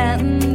that